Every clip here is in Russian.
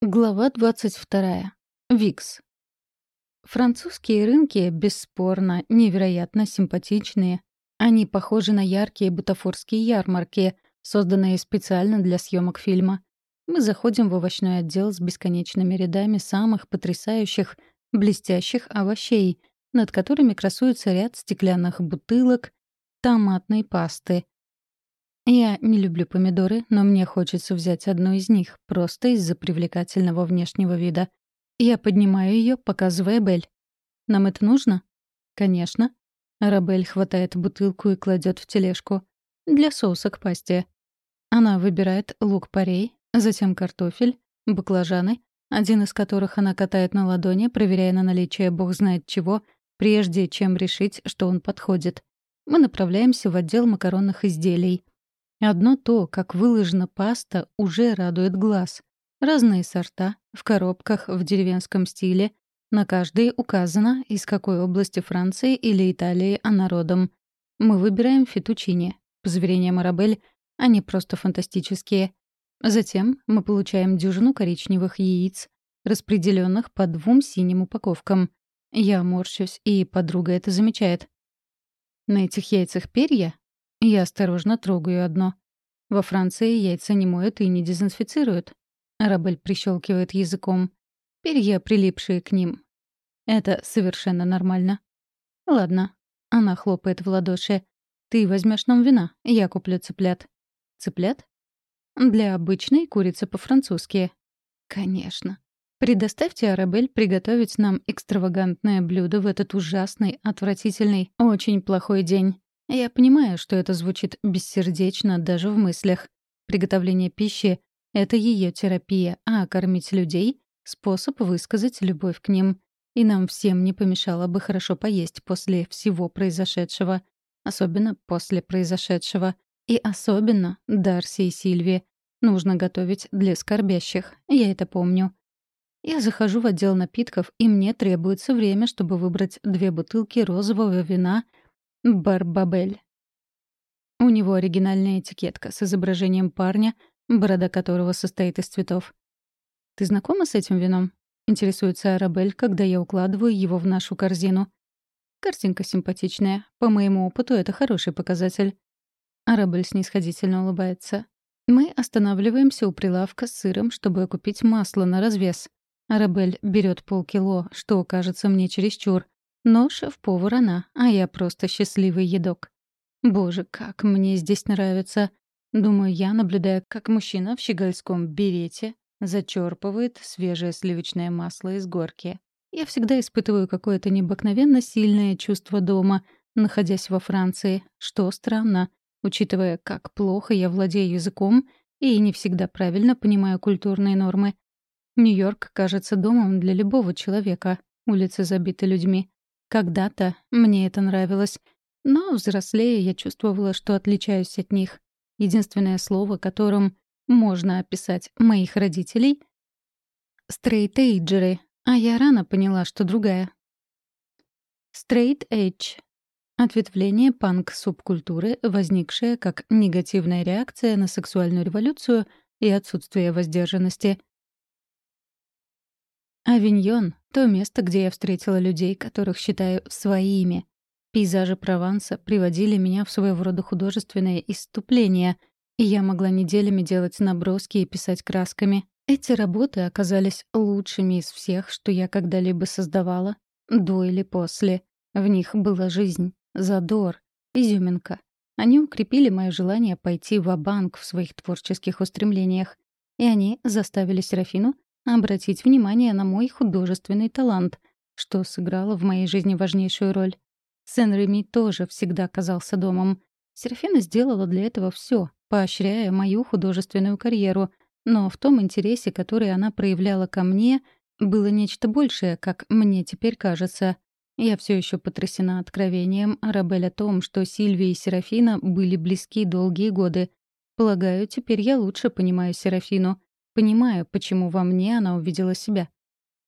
Глава 22. Викс. Французские рынки, бесспорно, невероятно симпатичные. Они похожи на яркие бутафорские ярмарки, созданные специально для съемок фильма. Мы заходим в овощной отдел с бесконечными рядами самых потрясающих, блестящих овощей, над которыми красуется ряд стеклянных бутылок томатной пасты — я не люблю помидоры, но мне хочется взять одну из них, просто из-за привлекательного внешнего вида. Я поднимаю ее, показывая Бель. «Нам это нужно?» «Конечно». Арабель хватает бутылку и кладет в тележку. «Для соуса к пасте». Она выбирает лук-порей, затем картофель, баклажаны, один из которых она катает на ладони, проверяя на наличие бог знает чего, прежде чем решить, что он подходит. Мы направляемся в отдел макаронных изделий — Одно то, как выложена паста, уже радует глаз. Разные сорта, в коробках, в деревенском стиле. На каждой указано, из какой области Франции или Италии она родом. Мы выбираем фетучини. По заверениям Арабель, они просто фантастические. Затем мы получаем дюжину коричневых яиц, распределенных по двум синим упаковкам. Я морщусь, и подруга это замечает. На этих яйцах перья? Я осторожно трогаю одно. Во Франции яйца не моют и не дезинфицируют. Арабель прищелкивает языком. Перья, прилипшие к ним. Это совершенно нормально. Ладно. Она хлопает в ладоши. Ты возьмешь нам вина, я куплю цыплят. Цыплят? Для обычной курицы по-французски. Конечно. Предоставьте Арабель приготовить нам экстравагантное блюдо в этот ужасный, отвратительный, очень плохой день. Я понимаю, что это звучит бессердечно даже в мыслях. Приготовление пищи — это ее терапия, а кормить людей — способ высказать любовь к ним. И нам всем не помешало бы хорошо поесть после всего произошедшего. Особенно после произошедшего. И особенно Дарси и Сильви. Нужно готовить для скорбящих. Я это помню. Я захожу в отдел напитков, и мне требуется время, чтобы выбрать две бутылки розового вина — Барбабель. У него оригинальная этикетка с изображением парня, борода которого состоит из цветов. «Ты знакома с этим вином?» — интересуется Арабель, когда я укладываю его в нашу корзину. Картинка симпатичная. По моему опыту, это хороший показатель. Арабель снисходительно улыбается. Мы останавливаемся у прилавка с сыром, чтобы купить масло на развес. Арабель берет полкило, что кажется мне чересчур. Но шеф-повар она, а я просто счастливый едок. Боже, как мне здесь нравится. Думаю я, наблюдая, как мужчина в щегольском берете зачерпывает свежее сливочное масло из горки. Я всегда испытываю какое-то необыкновенно сильное чувство дома, находясь во Франции, что странно, учитывая, как плохо я владею языком и не всегда правильно понимаю культурные нормы. Нью-Йорк кажется домом для любого человека, улицы забиты людьми. Когда-то мне это нравилось, но, взрослея, я чувствовала, что отличаюсь от них. Единственное слово, которым можно описать моих родителей — стрейтейджеры, а я рано поняла, что другая. Straight — ответвление панк-субкультуры, возникшее как негативная реакция на сексуальную революцию и отсутствие воздержанности — Авиньон — то место, где я встретила людей, которых считаю своими. Пейзажи Прованса приводили меня в своего рода художественное иступление, и я могла неделями делать наброски и писать красками. Эти работы оказались лучшими из всех, что я когда-либо создавала, до или после. В них была жизнь, задор, изюминка. Они укрепили мое желание пойти в банк в своих творческих устремлениях. И они заставили Серафину обратить внимание на мой художественный талант, что сыграло в моей жизни важнейшую роль. Сен-Реми тоже всегда казался домом. Серафина сделала для этого все, поощряя мою художественную карьеру, но в том интересе, который она проявляла ко мне, было нечто большее, как мне теперь кажется. Я все еще потрясена откровением Арабель о том, что Сильвия и Серафина были близки долгие годы. Полагаю, теперь я лучше понимаю Серафину — Понимаю, почему во мне она увидела себя.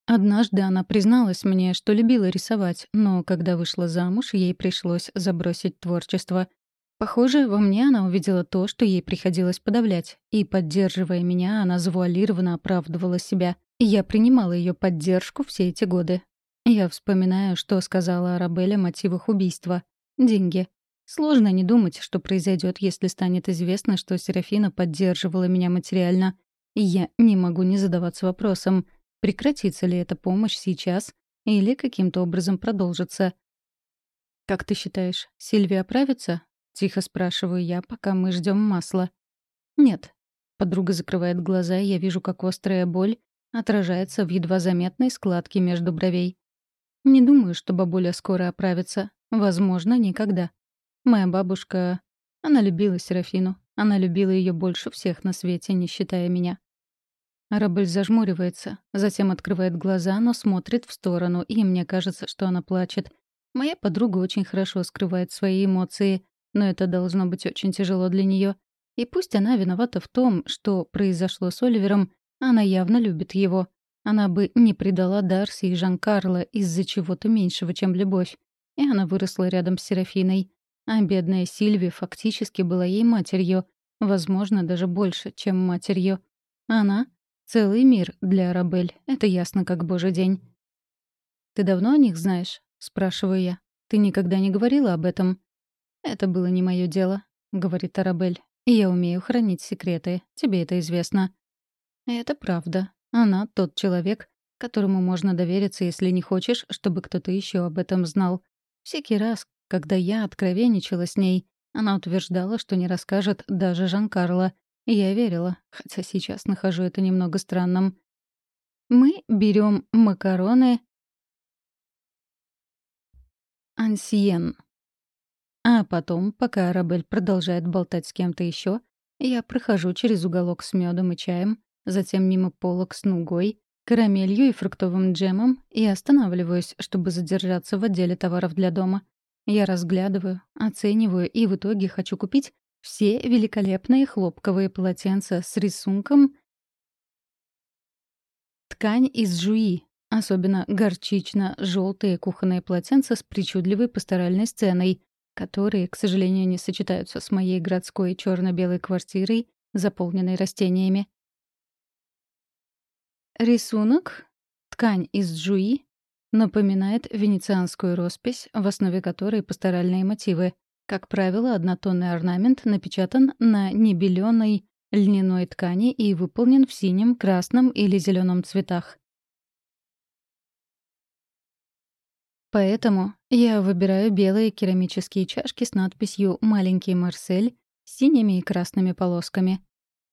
Однажды она призналась мне, что любила рисовать, но когда вышла замуж, ей пришлось забросить творчество. Похоже, во мне она увидела то, что ей приходилось подавлять, и, поддерживая меня, она завуалированно оправдывала себя. И я принимала ее поддержку все эти годы. Я вспоминаю, что сказала Арабелле о мотивах убийства. Деньги. Сложно не думать, что произойдет, если станет известно, что Серафина поддерживала меня материально. И я не могу не задаваться вопросом, прекратится ли эта помощь сейчас или каким-то образом продолжится. «Как ты считаешь, Сильвия оправится?» — тихо спрашиваю я, пока мы ждем масла. «Нет». Подруга закрывает глаза, и я вижу, как острая боль отражается в едва заметной складке между бровей. Не думаю, что бабуля скоро оправится. Возможно, никогда. Моя бабушка... Она любила Серафину. Она любила ее больше всех на свете, не считая меня. Рабель зажмуривается, затем открывает глаза, но смотрит в сторону, и мне кажется, что она плачет. Моя подруга очень хорошо скрывает свои эмоции, но это должно быть очень тяжело для нее. И пусть она виновата в том, что произошло с Оливером, она явно любит его. Она бы не предала Дарси и Жан-Карло из-за чего-то меньшего, чем любовь. И она выросла рядом с Серафиной. А бедная Сильви фактически была ей матерью, возможно, даже больше, чем матерью. Она — целый мир для Арабель, это ясно как божий день. «Ты давно о них знаешь?» — спрашиваю я. «Ты никогда не говорила об этом?» «Это было не мое дело», — говорит Арабель. «Я умею хранить секреты, тебе это известно». «Это правда. Она тот человек, которому можно довериться, если не хочешь, чтобы кто-то еще об этом знал. Всякий раз, когда я откровенничала с ней, она утверждала, что не расскажет даже Жан-Карло. Я верила, хотя сейчас нахожу это немного странным. Мы берем макароны ансиен. А потом, пока Арабель продолжает болтать с кем-то еще, я прохожу через уголок с медом и чаем, затем мимо полок с нугой, карамелью и фруктовым джемом и останавливаюсь, чтобы задержаться в отделе товаров для дома. Я разглядываю, оцениваю и в итоге хочу купить все великолепные хлопковые полотенца с рисунком ткань из жуи, особенно горчично-желтые кухонные полотенца с причудливой пасторальной сценой, которые, к сожалению, не сочетаются с моей городской черно белой квартирой, заполненной растениями. Рисунок, ткань из джуи, напоминает венецианскую роспись, в основе которой пасторальные мотивы. Как правило, однотонный орнамент напечатан на небеленой льняной ткани и выполнен в синем, красном или зеленом цветах. Поэтому я выбираю белые керамические чашки с надписью «Маленький Марсель» с синими и красными полосками.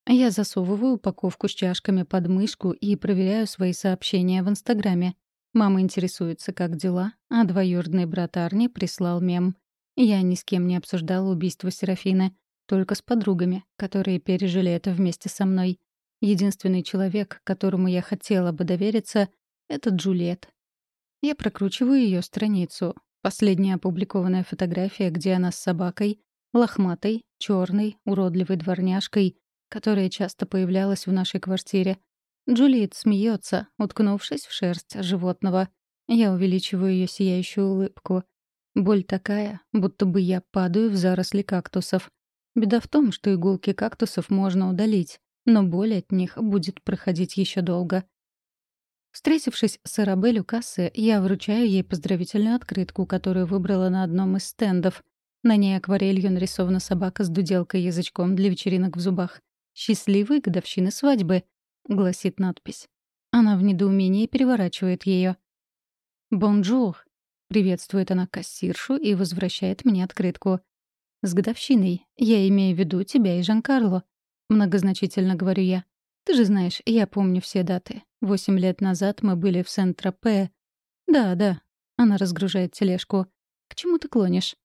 Я засовываю упаковку с чашками под мышку и проверяю свои сообщения в Инстаграме. Мама интересуется, как дела, а двоюродный брат Арни прислал мем. Я ни с кем не обсуждала убийство Серафины, только с подругами, которые пережили это вместе со мной. Единственный человек, которому я хотела бы довериться, — это Джульет. Я прокручиваю ее страницу. Последняя опубликованная фотография, где она с собакой, лохматой, черной, уродливой дворняжкой, которая часто появлялась в нашей квартире. Джулиет смеется, уткнувшись в шерсть животного. Я увеличиваю ее сияющую улыбку. Боль такая, будто бы я падаю в заросли кактусов. Беда в том, что иголки кактусов можно удалить, но боль от них будет проходить еще долго. Встретившись с Арабель у кассы, я вручаю ей поздравительную открытку, которую выбрала на одном из стендов. На ней акварелью нарисована собака с дуделкой язычком для вечеринок в зубах. «Счастливой годовщины свадьбы», — гласит надпись. Она в недоумении переворачивает ее. «Bonjour», — приветствует она кассиршу и возвращает мне открытку. «С годовщиной. Я имею в виду тебя и Жан-Карло», — многозначительно говорю я. «Ты же знаешь, я помню все даты. Восемь лет назад мы были в Сент-Тропе». «Да, да», — она разгружает тележку. «К чему ты клонишь?»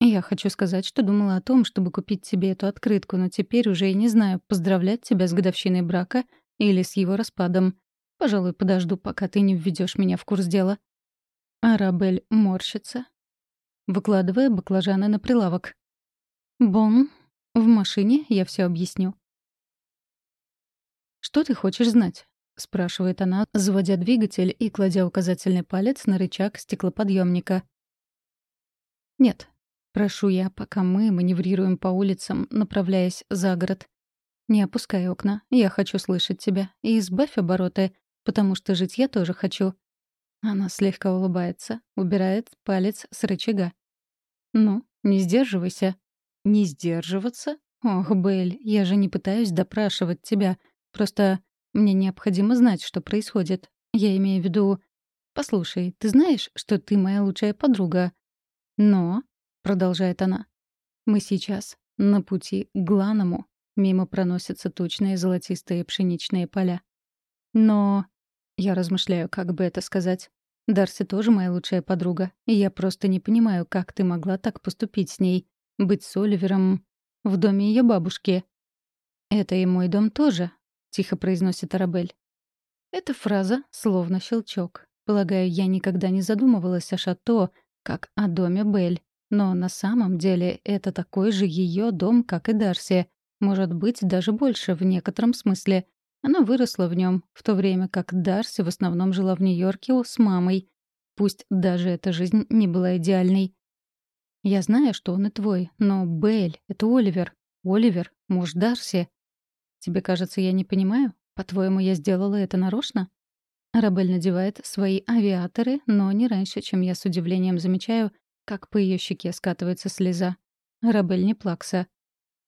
Я хочу сказать, что думала о том, чтобы купить тебе эту открытку, но теперь уже и не знаю, поздравлять тебя с годовщиной брака или с его распадом. Пожалуй, подожду, пока ты не введешь меня в курс дела. Арабель морщится, выкладывая баклажаны на прилавок. «Бон, в машине я все объясню». «Что ты хочешь знать?» — спрашивает она, заводя двигатель и кладя указательный палец на рычаг стеклоподъемника. «Нет, Прошу я, пока мы маневрируем по улицам, направляясь за город. Не опускай окна, я хочу слышать тебя. И избавь обороты, потому что жить я тоже хочу. Она слегка улыбается, убирает палец с рычага. «Ну, не сдерживайся». «Не сдерживаться? Ох, Белль, я же не пытаюсь допрашивать тебя. Просто мне необходимо знать, что происходит. Я имею в виду... Послушай, ты знаешь, что ты моя лучшая подруга? Но, — продолжает она, — мы сейчас на пути к Гланому. Мимо проносятся тучные золотистые пшеничные поля. Но... Я размышляю, как бы это сказать. Дарси тоже моя лучшая подруга, и я просто не понимаю, как ты могла так поступить с ней, быть с Оливером в доме ее бабушки. «Это и мой дом тоже», — тихо произносит Арабель. Эта фраза словно щелчок. Полагаю, я никогда не задумывалась о шато, как о доме Бель. Но на самом деле это такой же ее дом, как и Дарси. Может быть, даже больше в некотором смысле. Она выросла в нем, в то время как Дарси в основном жила в Нью-Йорке с мамой. Пусть даже эта жизнь не была идеальной. Я знаю, что он и твой, но Белль — это Оливер. Оливер — муж Дарси. Тебе кажется, я не понимаю? По-твоему, я сделала это нарочно? Рабель надевает свои авиаторы, но не раньше, чем я с удивлением замечаю, как по ее щеке скатывается слеза. Рабель не плакса.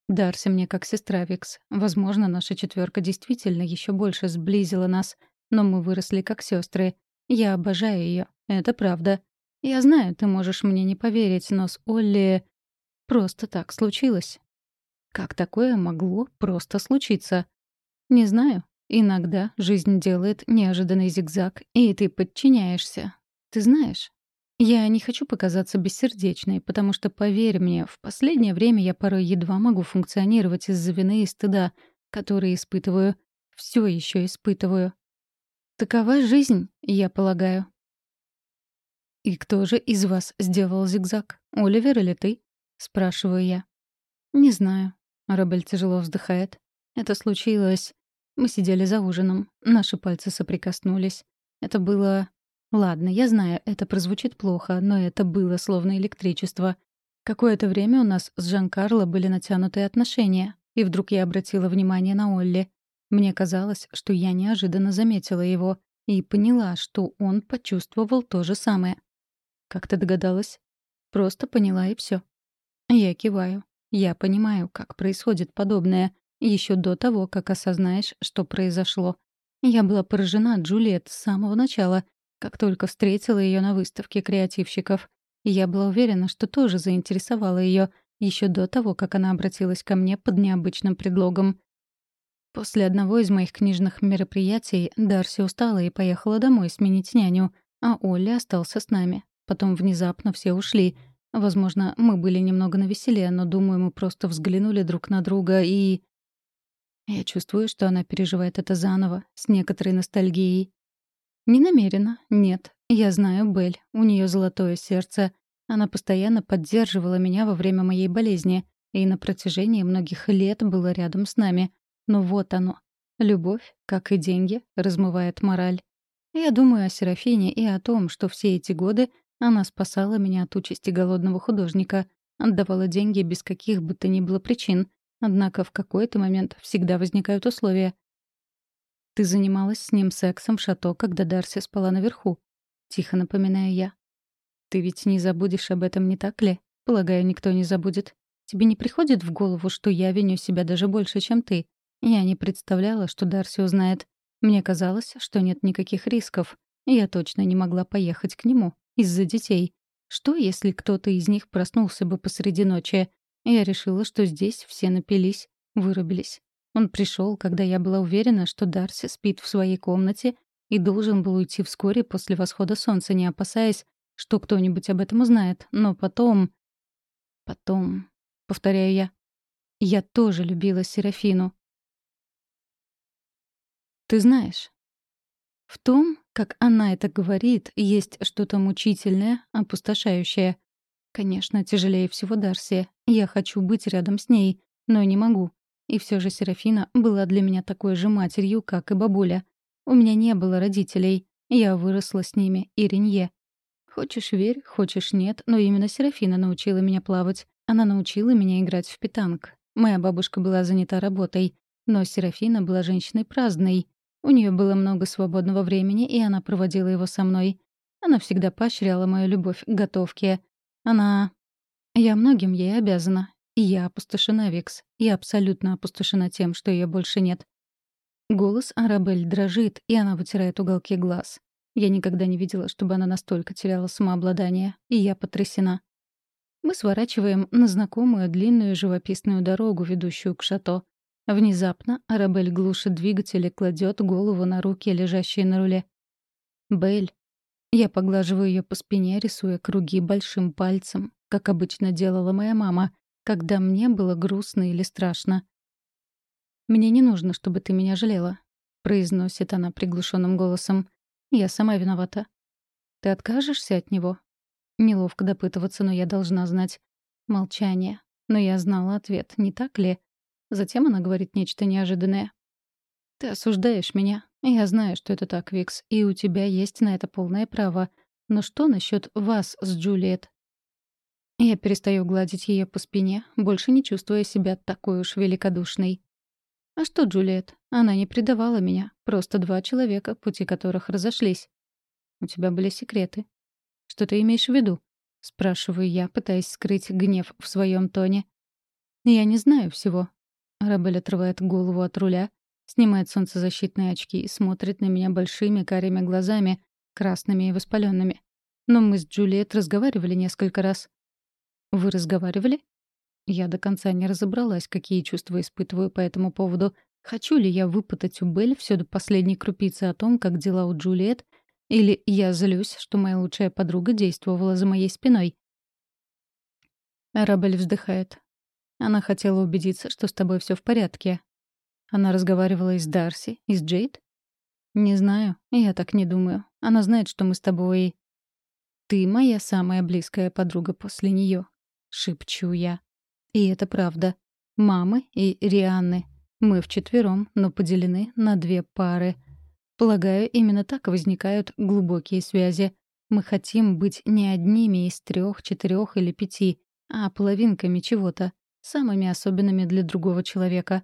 Дарси мне как сестра Викс. Возможно, наша четверка действительно еще больше сблизила нас, но мы выросли как сестры. Я обожаю ее, это правда. Я знаю, ты можешь мне не поверить, но с Олли просто так случилось. Как такое могло просто случиться? Не знаю. Иногда жизнь делает неожиданный зигзаг, и ты подчиняешься. Ты знаешь, я не хочу показаться бессердечной, потому что, поверь мне, в последнее время я порой едва могу функционировать из-за вины и стыда, которые испытываю, все еще испытываю. Такова жизнь, я полагаю. «И кто же из вас сделал зигзаг? Оливер или ты?» — спрашиваю я. «Не знаю». Рабель тяжело вздыхает. «Это случилось. Мы сидели за ужином. Наши пальцы соприкоснулись. Это было Ладно, я знаю, это прозвучит плохо, но это было словно электричество. Какое-то время у нас с Жан-Карло были натянутые отношения, и вдруг я обратила внимание на Олли. Мне казалось, что я неожиданно заметила его и поняла, что он почувствовал то же самое. Как ты догадалась? Просто поняла и все. Я киваю. Я понимаю, как происходит подобное, еще до того, как осознаешь, что произошло. Я была поражена Джульет с самого начала — как только встретила ее на выставке креативщиков. я была уверена, что тоже заинтересовала ее еще до того, как она обратилась ко мне под необычным предлогом. После одного из моих книжных мероприятий Дарси устала и поехала домой сменить няню, а Олли остался с нами. Потом внезапно все ушли. Возможно, мы были немного навеселе, но, думаю, мы просто взглянули друг на друга и... Я чувствую, что она переживает это заново, с некоторой ностальгией. Не намеренно, нет. Я знаю Бель, у нее золотое сердце. Она постоянно поддерживала меня во время моей болезни и на протяжении многих лет была рядом с нами. Но вот оно. Любовь, как и деньги, размывает мораль. Я думаю о Серафине и о том, что все эти годы она спасала меня от участи голодного художника, отдавала деньги без каких бы то ни было причин. Однако в какой-то момент всегда возникают условия, «Ты занималась с ним сексом в шато, когда Дарси спала наверху», — тихо напоминаю я. «Ты ведь не забудешь об этом, не так ли? Полагаю, никто не забудет. Тебе не приходит в голову, что я виню себя даже больше, чем ты? Я не представляла, что Дарси узнает. Мне казалось, что нет никаких рисков. Я точно не могла поехать к нему. Из-за детей. Что, если кто-то из них проснулся бы посреди ночи? Я решила, что здесь все напились, вырубились. Он пришел, когда я была уверена, что Дарси спит в своей комнате и должен был уйти вскоре после восхода солнца, не опасаясь, что кто-нибудь об этом узнает. Но потом... Потом... Повторяю я. Я тоже любила Серафину. Ты знаешь, в том, как она это говорит, есть что-то мучительное, опустошающее. Конечно, тяжелее всего Дарси. Я хочу быть рядом с ней, но не могу. И все же Серафина была для меня такой же матерью, как и бабуля. У меня не было родителей. Я выросла с ними и. Хочешь — верь, хочешь — нет, но именно Серафина научила меня плавать. Она научила меня играть в питанг. Моя бабушка была занята работой, но Серафина была женщиной праздной. У нее было много свободного времени, и она проводила его со мной. Она всегда поощряла мою любовь к готовке. Она... Я многим ей обязана. Я опустошена, Викс. Я абсолютно опустошена тем, что ее больше нет. Голос Арабель дрожит, и она вытирает уголки глаз. Я никогда не видела, чтобы она настолько теряла самообладание, и я потрясена. Мы сворачиваем на знакомую длинную живописную дорогу, ведущую к шато. Внезапно Арабель глушит двигатель и кладет голову на руки, лежащие на руле. «Белль». Я поглаживаю ее по спине, рисуя круги большим пальцем, как обычно делала моя мама, когда мне было грустно или страшно. «Мне не нужно, чтобы ты меня жалела», — произносит она приглушенным голосом. «Я сама виновата». «Ты откажешься от него?» Неловко допытываться, но я должна знать. Молчание. Но я знала ответ, не так ли? Затем она говорит нечто неожиданное. «Ты осуждаешь меня. Я знаю, что это так, Викс, и у тебя есть на это полное право. Но что насчет вас с Джулиет?» Я перестаю гладить ее по спине, больше не чувствуя себя такой уж великодушной. А что Джулиет? Она не предавала меня. Просто два человека, пути которых разошлись. У тебя были секреты. Что ты имеешь в виду? Спрашиваю я, пытаясь скрыть гнев в своем тоне. Я не знаю всего. Арабель отрывает голову от руля, снимает солнцезащитные очки и смотрит на меня большими карими глазами, красными и воспаленными. Но мы с Джулиет разговаривали несколько раз. Вы разговаривали? Я до конца не разобралась, какие чувства испытываю по этому поводу. Хочу ли я выпытать у Белль все до последней крупицы о том, как дела у Джулиет, или я злюсь, что моя лучшая подруга действовала за моей спиной. Арабель вздыхает. Она хотела убедиться, что с тобой все в порядке. Она разговаривала и с Дарси, и с Джейд? Не знаю, я так не думаю. Она знает, что мы с тобой... Ты моя самая близкая подруга после нее, шепчу я. И это правда. Мамы и Рианны. Мы вчетвером, но поделены на две пары. Полагаю, именно так возникают глубокие связи. Мы хотим быть не одними из трех, четырех или пяти, а половинками чего-то, самыми особенными для другого человека.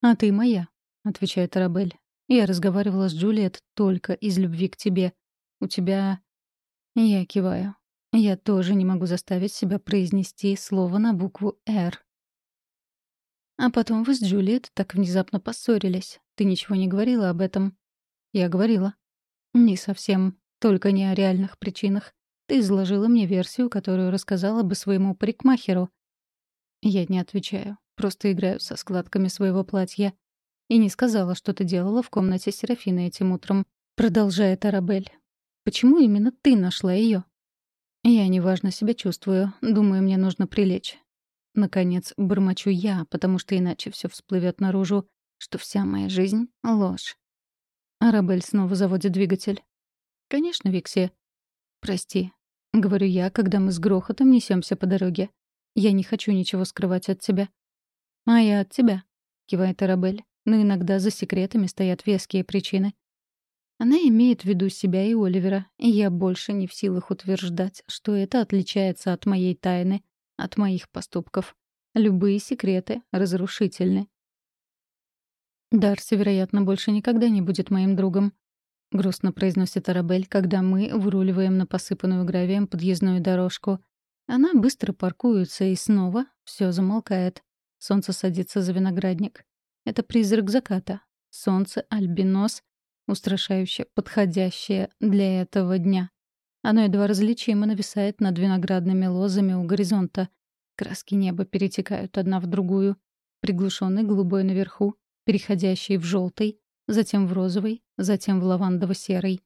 «А ты моя», — отвечает Арабель. «Я разговаривала с Джулиет только из любви к тебе. У тебя...» Я киваю. Я тоже не могу заставить себя произнести слово на букву «Р». А потом вы с Джулиет так внезапно поссорились. Ты ничего не говорила об этом. Я говорила. Не совсем. Только не о реальных причинах. Ты изложила мне версию, которую рассказала бы своему парикмахеру. Я не отвечаю. Просто играю со складками своего платья. И не сказала, что ты делала в комнате Серафины этим утром. Продолжает Арабель. Почему именно ты нашла ее? Я неважно себя чувствую. Думаю, мне нужно прилечь. Наконец, бормочу я, потому что иначе все всплывет наружу, что вся моя жизнь — ложь. Арабель снова заводит двигатель. «Конечно, Викси». «Прости», — говорю я, когда мы с грохотом несемся по дороге. «Я не хочу ничего скрывать от тебя». «А я от тебя», — кивает Арабель. «Но иногда за секретами стоят веские причины. Она имеет в виду себя и Оливера, и я больше не в силах утверждать, что это отличается от моей тайны, от моих поступков. Любые секреты разрушительны. «Дарси, вероятно, больше никогда не будет моим другом», — грустно произносит Арабель, когда мы выруливаем на посыпанную гравием подъездную дорожку. Она быстро паркуется, и снова все замолкает. Солнце садится за виноградник. Это призрак заката. Солнце — альбинос, устрашающе подходящее для этого дня. Оно едва различимо нависает над виноградными лозами у горизонта. Краски неба перетекают одна в другую. Приглушенный голубой наверху, переходящий в желтый, затем в розовый, затем в лавандово-серый.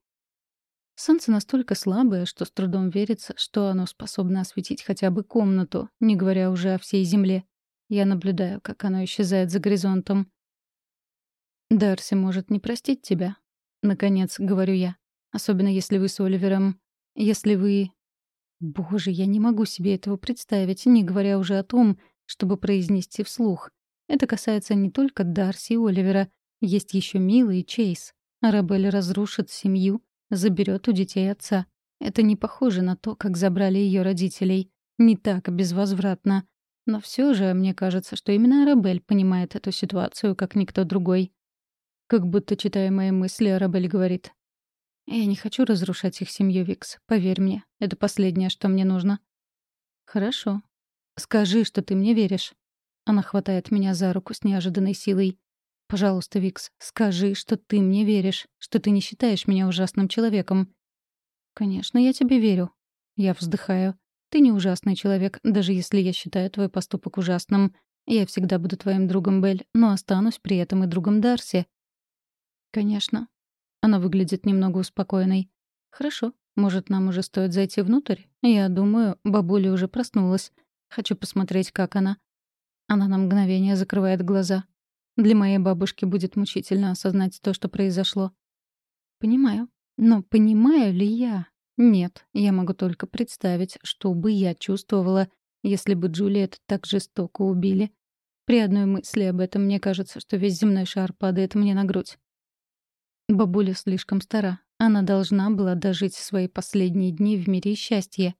Солнце настолько слабое, что с трудом верится, что оно способно осветить хотя бы комнату, не говоря уже о всей земле. Я наблюдаю, как оно исчезает за горизонтом. Дарси может не простить тебя, Наконец, говорю я. Особенно если вы с Оливером... Если вы... Боже, я не могу себе этого представить, не говоря уже о том, чтобы произнести вслух. Это касается не только Дарси и Оливера. Есть еще Мила и Чейз. Арабель разрушит семью, заберет у детей отца. Это не похоже на то, как забрали ее родителей. Не так безвозвратно. Но все же мне кажется, что именно Арабель понимает эту ситуацию, как никто другой. Как будто, читая мои мысли, Арабель говорит. «Я не хочу разрушать их семью, Викс. Поверь мне, это последнее, что мне нужно». «Хорошо. Скажи, что ты мне веришь». Она хватает меня за руку с неожиданной силой. «Пожалуйста, Викс, скажи, что ты мне веришь, что ты не считаешь меня ужасным человеком». «Конечно, я тебе верю». Я вздыхаю. «Ты не ужасный человек, даже если я считаю твой поступок ужасным. Я всегда буду твоим другом, Белль, но останусь при этом и другом Дарси». «Конечно». Она выглядит немного успокоенной. «Хорошо. Может, нам уже стоит зайти внутрь? Я думаю, бабуля уже проснулась. Хочу посмотреть, как она». Она на мгновение закрывает глаза. Для моей бабушки будет мучительно осознать то, что произошло. Понимаю. Но понимаю ли я? Нет, я могу только представить, что бы я чувствовала, если бы Джулиет так жестоко убили. При одной мысли об этом мне кажется, что весь земной шар падает мне на грудь. Бабуля слишком стара. Она должна была дожить свои последние дни в мире счастья.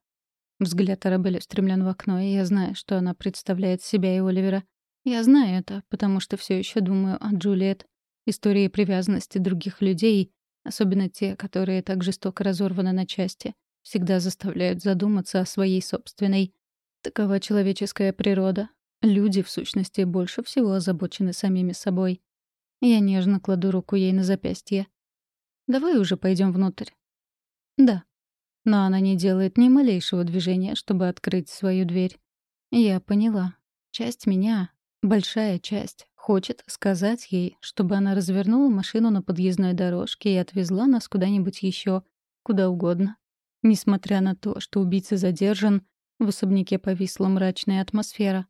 Взгляд Арабелли устремлен в окно, и я знаю, что она представляет себя и Оливера. Я знаю это, потому что все еще думаю о Джулиет. Истории привязанности других людей, особенно те, которые так жестоко разорваны на части, всегда заставляют задуматься о своей собственной. Такова человеческая природа. Люди, в сущности, больше всего озабочены самими собой. Я нежно кладу руку ей на запястье. «Давай уже пойдем внутрь». «Да», но она не делает ни малейшего движения, чтобы открыть свою дверь. Я поняла. Часть меня, большая часть, хочет сказать ей, чтобы она развернула машину на подъездной дорожке и отвезла нас куда-нибудь еще, куда угодно. Несмотря на то, что убийца задержан, в особняке повисла мрачная атмосфера.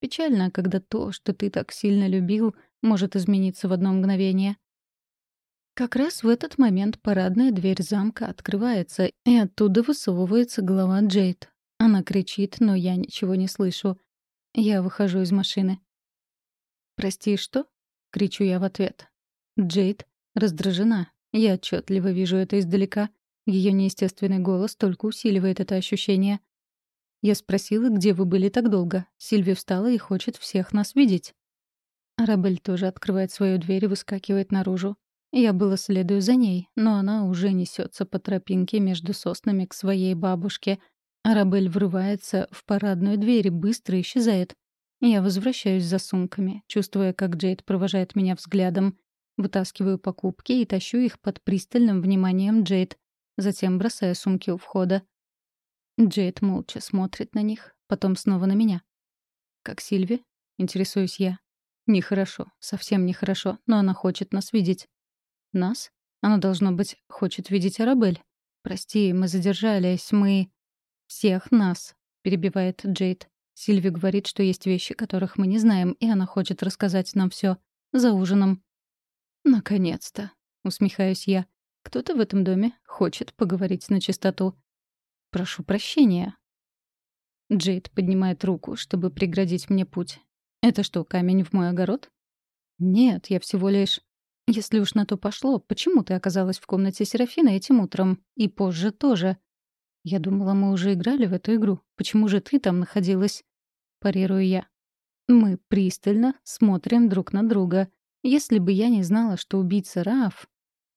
Печально, когда то, что ты так сильно любил, может измениться в одно мгновение. Как раз в этот момент парадная дверь замка открывается, и оттуда высовывается голова Джейд. Она кричит, но я ничего не слышу. Я выхожу из машины. «Прости, что?» — кричу я в ответ. Джейд раздражена. Я отчетливо вижу это издалека. Ее неестественный голос только усиливает это ощущение. Я спросила, где вы были так долго. Сильви встала и хочет всех нас видеть. Арабель тоже открывает свою дверь и выскакивает наружу. Я было следую за ней, но она уже несется по тропинке между соснами к своей бабушке. Арабель врывается в парадную дверь и быстро исчезает. Я возвращаюсь за сумками, чувствуя, как Джейд провожает меня взглядом. Вытаскиваю покупки и тащу их под пристальным вниманием Джейд. Затем бросаю сумки у входа. Джейд молча смотрит на них, потом снова на меня. «Как Сильви?» — интересуюсь я. «Нехорошо, совсем нехорошо, но она хочет нас видеть». Нас? Она, должно быть, хочет видеть Арабель. Прости, мы задержались, мы... Всех нас, перебивает Джейд. Сильви говорит, что есть вещи, которых мы не знаем, и она хочет рассказать нам все За ужином. Наконец-то, усмехаюсь я. Кто-то в этом доме хочет поговорить на чистоту. Прошу прощения. Джейд поднимает руку, чтобы преградить мне путь. Это что, камень в мой огород? Нет, я всего лишь... Если уж на то пошло, почему ты оказалась в комнате Серафина этим утром? И позже тоже. Я думала, мы уже играли в эту игру. Почему же ты там находилась? Парирую я. Мы пристально смотрим друг на друга. Если бы я не знала, что убийца Раф...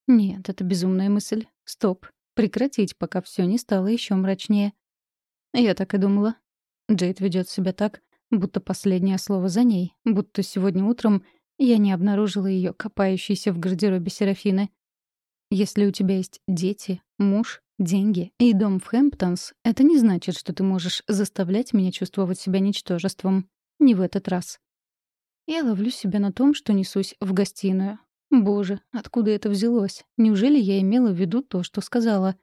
Нет, это безумная мысль. Стоп. Прекратить, пока все не стало еще мрачнее. Я так и думала. Джейд ведет себя так, будто последнее слово за ней, будто сегодня утром я не обнаружила ее, копающейся в гардеробе Серафины. Если у тебя есть дети, муж, деньги и дом в Хэмптонс, это не значит, что ты можешь заставлять меня чувствовать себя ничтожеством. Не в этот раз. Я ловлю себя на том, что несусь в гостиную. Боже, откуда это взялось? Неужели я имела в виду то, что сказала?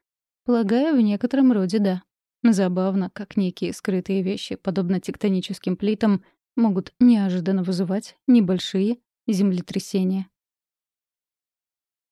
Полагаю, в некотором роде да. Забавно, как некие скрытые вещи, подобно тектоническим плитам, могут неожиданно вызывать небольшие землетрясения.